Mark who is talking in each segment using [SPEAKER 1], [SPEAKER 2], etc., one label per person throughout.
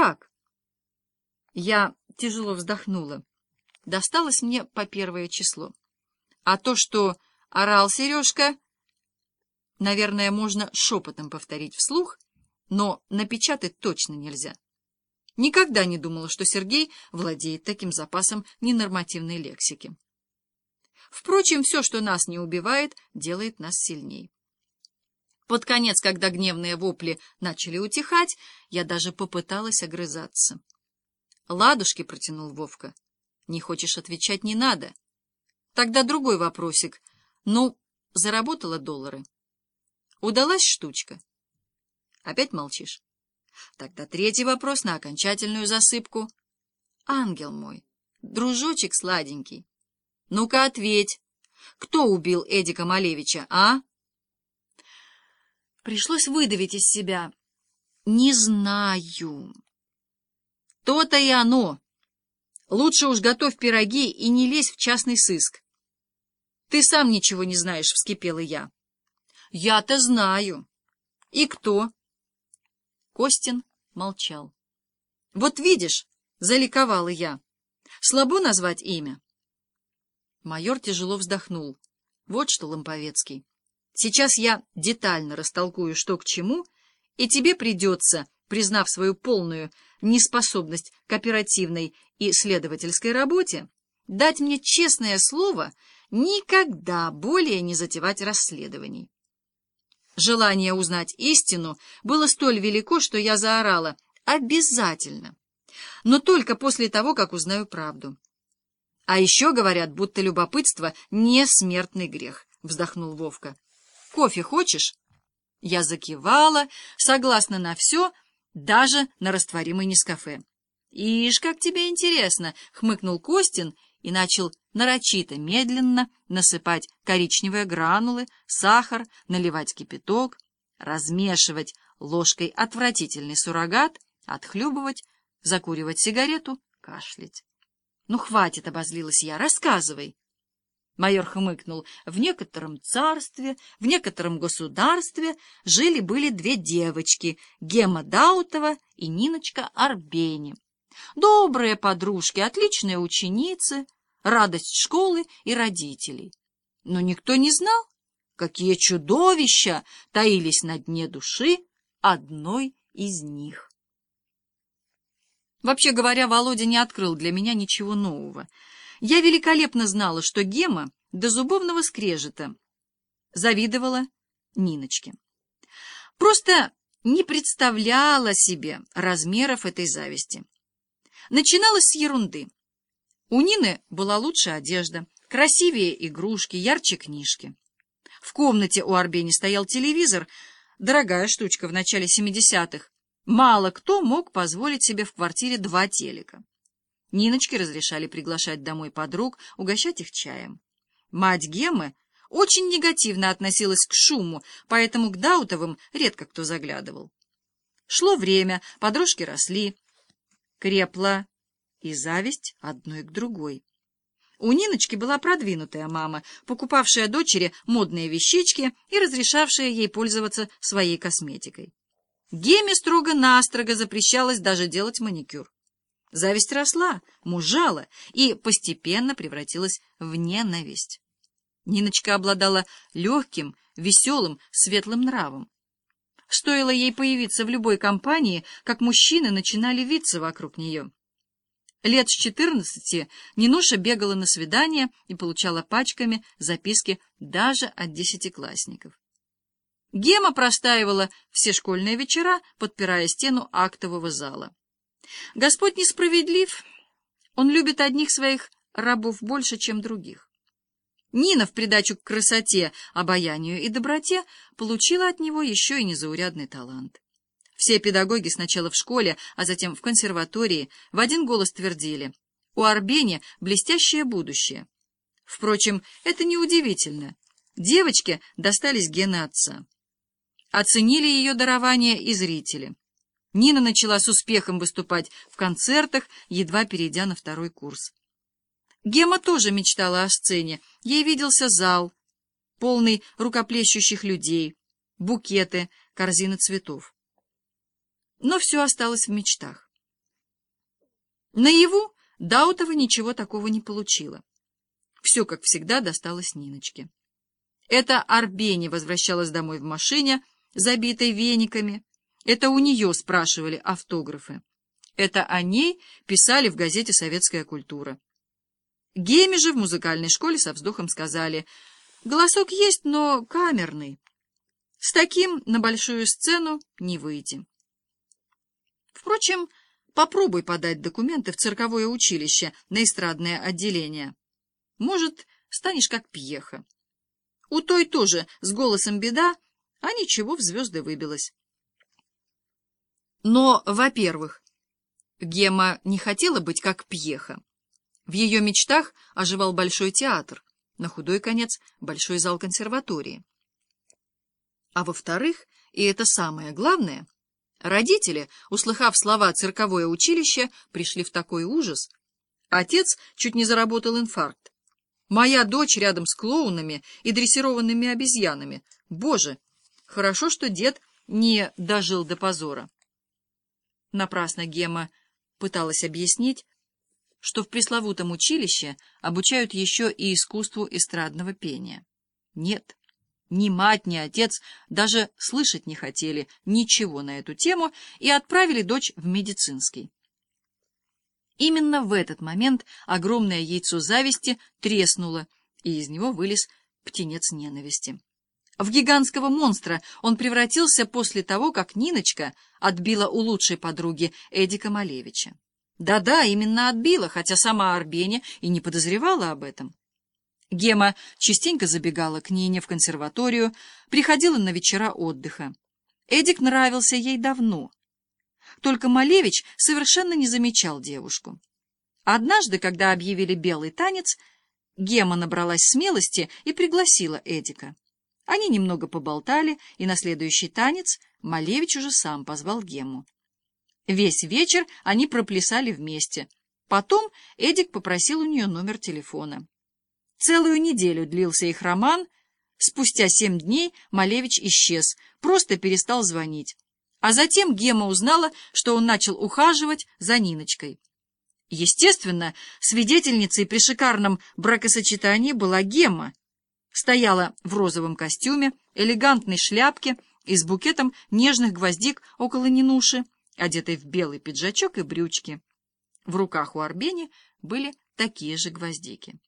[SPEAKER 1] как? Я тяжело вздохнула. Досталось мне по первое число. А то, что орал Сережка, наверное, можно шепотом повторить вслух, но напечатать точно нельзя. Никогда не думала, что Сергей владеет таким запасом ненормативной лексики. Впрочем, все, что нас не убивает, делает нас сильней. Под конец, когда гневные вопли начали утихать, я даже попыталась огрызаться. «Ладушки», — протянул Вовка. «Не хочешь отвечать, не надо. Тогда другой вопросик. Ну, заработала доллары. Удалась штучка?» Опять молчишь? Тогда третий вопрос на окончательную засыпку. Ангел мой, дружочек сладенький, ну-ка ответь, кто убил Эдика Малевича, а? Пришлось выдавить из себя. Не знаю. То-то и оно. Лучше уж готовь пироги и не лезь в частный сыск. Ты сам ничего не знаешь, — вскипела я. Я-то знаю. И кто? Костин молчал. Вот видишь, — заликовала я, — слабо назвать имя. Майор тяжело вздохнул. Вот что, Ламповецкий. Сейчас я детально растолкую, что к чему, и тебе придется, признав свою полную неспособность к оперативной и следовательской работе, дать мне честное слово никогда более не затевать расследований. Желание узнать истину было столь велико, что я заорала «Обязательно!» но только после того, как узнаю правду. А еще говорят, будто любопытство — не смертный грех, — вздохнул Вовка. Кофе хочешь? Я закивала, согласна на все, даже на растворимый Нескафе. «Ишь, как тебе интересно!» — хмыкнул Костин и начал нарочито, медленно насыпать коричневые гранулы, сахар, наливать кипяток, размешивать ложкой отвратительный суррогат, отхлюбывать, закуривать сигарету, кашлять. «Ну, хватит!» — обозлилась я. «Рассказывай!» Майор хмыкнул. В некотором царстве, в некотором государстве жили-были две девочки, Гема Даутова и Ниночка Арбени. Добрые подружки, отличные ученицы, радость школы и родителей. Но никто не знал, какие чудовища таились на дне души одной из них. Вообще говоря, Володя не открыл для меня ничего нового — я великолепно знала, что Гема до зубовного скрежета завидовала Ниночке. Просто не представляла себе размеров этой зависти. Начиналось с ерунды. У Нины была лучшая одежда, красивее игрушки, ярче книжки. В комнате у Арбени стоял телевизор, дорогая штучка в начале 70-х. Мало кто мог позволить себе в квартире два телека. Ниночке разрешали приглашать домой подруг, угощать их чаем. Мать Гемы очень негативно относилась к шуму, поэтому к Даутовым редко кто заглядывал. Шло время, подружки росли, крепла и зависть одной к другой. У Ниночки была продвинутая мама, покупавшая дочери модные вещички и разрешавшая ей пользоваться своей косметикой. Геме строго-настрого запрещалось даже делать маникюр. Зависть росла, мужала и постепенно превратилась в ненависть. Ниночка обладала легким, веселым, светлым нравом. Стоило ей появиться в любой компании, как мужчины начинали виться вокруг нее. Лет с четырнадцати Нинуша бегала на свидания и получала пачками записки даже от десятиклассников. Гема простаивала все школьные вечера, подпирая стену актового зала. Господь несправедлив, Он любит одних своих рабов больше, чем других. Нина в придачу к красоте, обаянию и доброте получила от него еще и незаурядный талант. Все педагоги сначала в школе, а затем в консерватории в один голос твердили «У Арбени блестящее будущее». Впрочем, это неудивительно. Девочке достались гены отца. Оценили ее дарование и зрители. Нина начала с успехом выступать в концертах, едва перейдя на второй курс. Гема тоже мечтала о сцене. Ей виделся зал, полный рукоплещущих людей, букеты, корзины цветов. Но все осталось в мечтах. Наяву Даутова ничего такого не получила. Все, как всегда, досталось Ниночке. Это Арбени возвращалась домой в машине, забитой вениками. Это у нее спрашивали автографы. Это о ней писали в газете «Советская культура». Геме же в музыкальной школе со вздохом сказали, «Голосок есть, но камерный. С таким на большую сцену не выйти». Впрочем, попробуй подать документы в цирковое училище на эстрадное отделение. Может, станешь как Пьеха. У той тоже с голосом беда, а ничего в звезды выбилось. Но, во-первых, Гема не хотела быть как Пьеха. В ее мечтах оживал большой театр, на худой конец большой зал консерватории. А во-вторых, и это самое главное, родители, услыхав слова «цирковое училище», пришли в такой ужас. Отец чуть не заработал инфаркт. Моя дочь рядом с клоунами и дрессированными обезьянами. Боже, хорошо, что дед не дожил до позора. Напрасно Гема пыталась объяснить, что в пресловутом училище обучают еще и искусству эстрадного пения. Нет, ни мать, ни отец даже слышать не хотели ничего на эту тему и отправили дочь в медицинский. Именно в этот момент огромное яйцо зависти треснуло, и из него вылез птенец ненависти. В гигантского монстра он превратился после того, как Ниночка отбила у лучшей подруги Эдика Малевича. Да-да, именно отбила, хотя сама Арбеня и не подозревала об этом. Гема частенько забегала к Нине в консерваторию, приходила на вечера отдыха. Эдик нравился ей давно. Только Малевич совершенно не замечал девушку. Однажды, когда объявили белый танец, Гема набралась смелости и пригласила Эдика. Они немного поболтали, и на следующий танец Малевич уже сам позвал Гему. Весь вечер они проплясали вместе. Потом Эдик попросил у нее номер телефона. Целую неделю длился их роман. Спустя семь дней Малевич исчез, просто перестал звонить. А затем Гема узнала, что он начал ухаживать за Ниночкой. Естественно, свидетельницей при шикарном бракосочетании была Гема, стояла в розовом костюме, элегантной шляпке и с букетом нежных гвоздик около Нинуши, одетой в белый пиджачок и брючки. В руках у Арбени были такие же гвоздики.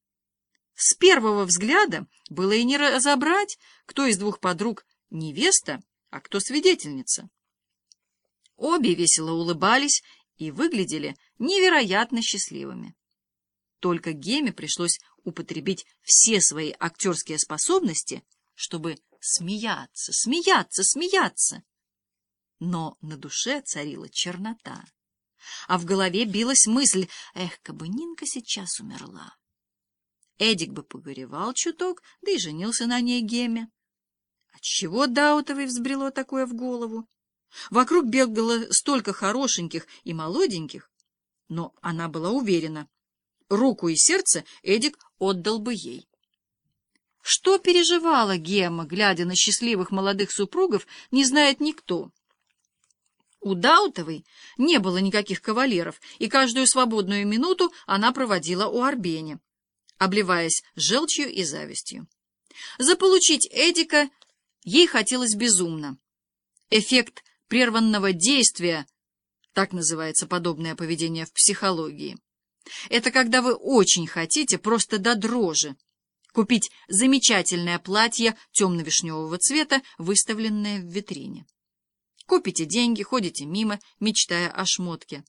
[SPEAKER 1] С первого взгляда было и не разобрать, кто из двух подруг невеста, а кто свидетельница. Обе весело улыбались и выглядели невероятно счастливыми. Только Геме пришлось употребить все свои актерские способности, чтобы смеяться, смеяться, смеяться. Но на душе царила чернота, а в голове билась мысль, эх, кабы Нинка сейчас умерла. Эдик бы погоревал чуток, да и женился на ней Геме. Отчего Даутовой взбрело такое в голову? Вокруг бегало столько хорошеньких и молоденьких, но она была уверена, руку и сердце Эдик отдал бы ей. Что переживала Гема, глядя на счастливых молодых супругов, не знает никто. У Даутовой не было никаких кавалеров, и каждую свободную минуту она проводила у Арбени, обливаясь желчью и завистью. Заполучить Эдика ей хотелось безумно. Эффект прерванного действия, так называется подобное поведение в психологии. Это когда вы очень хотите, просто до дрожи, купить замечательное платье темно-вишневого цвета, выставленное в витрине. Купите деньги, ходите мимо, мечтая о шмотке.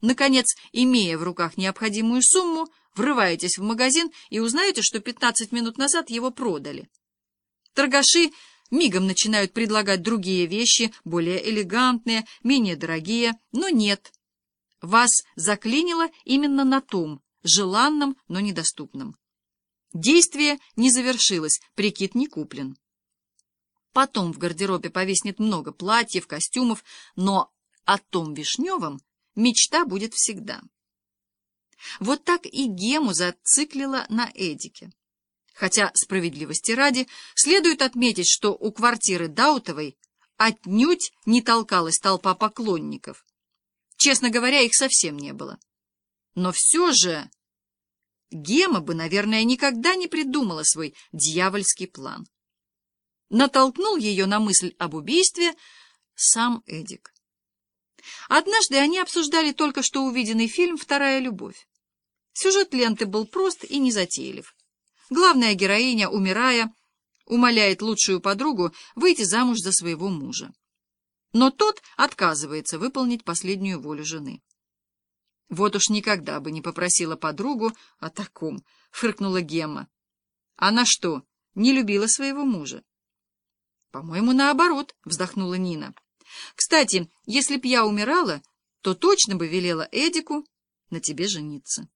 [SPEAKER 1] Наконец, имея в руках необходимую сумму, врываетесь в магазин и узнаете, что 15 минут назад его продали. Торгаши мигом начинают предлагать другие вещи, более элегантные, менее дорогие, но нет. Вас заклинило именно на том, желанном, но недоступном. Действие не завершилось, прикид не куплен. Потом в гардеробе повиснет много платьев, костюмов, но о том вишневом мечта будет всегда. Вот так и Гему зациклила на Эдике. Хотя, справедливости ради, следует отметить, что у квартиры Даутовой отнюдь не толкалась толпа поклонников. Честно говоря, их совсем не было. Но все же Гема бы, наверное, никогда не придумала свой дьявольский план. Натолкнул ее на мысль об убийстве сам Эдик. Однажды они обсуждали только что увиденный фильм «Вторая любовь». Сюжет ленты был прост и незатейлив. Главная героиня, умирая, умоляет лучшую подругу выйти замуж за своего мужа. Но тот отказывается выполнить последнюю волю жены. Вот уж никогда бы не попросила подругу о таком, — фыркнула Гемма. Она что, не любила своего мужа? По-моему, наоборот, — вздохнула Нина. Кстати, если б я умирала, то точно бы велела Эдику на тебе жениться.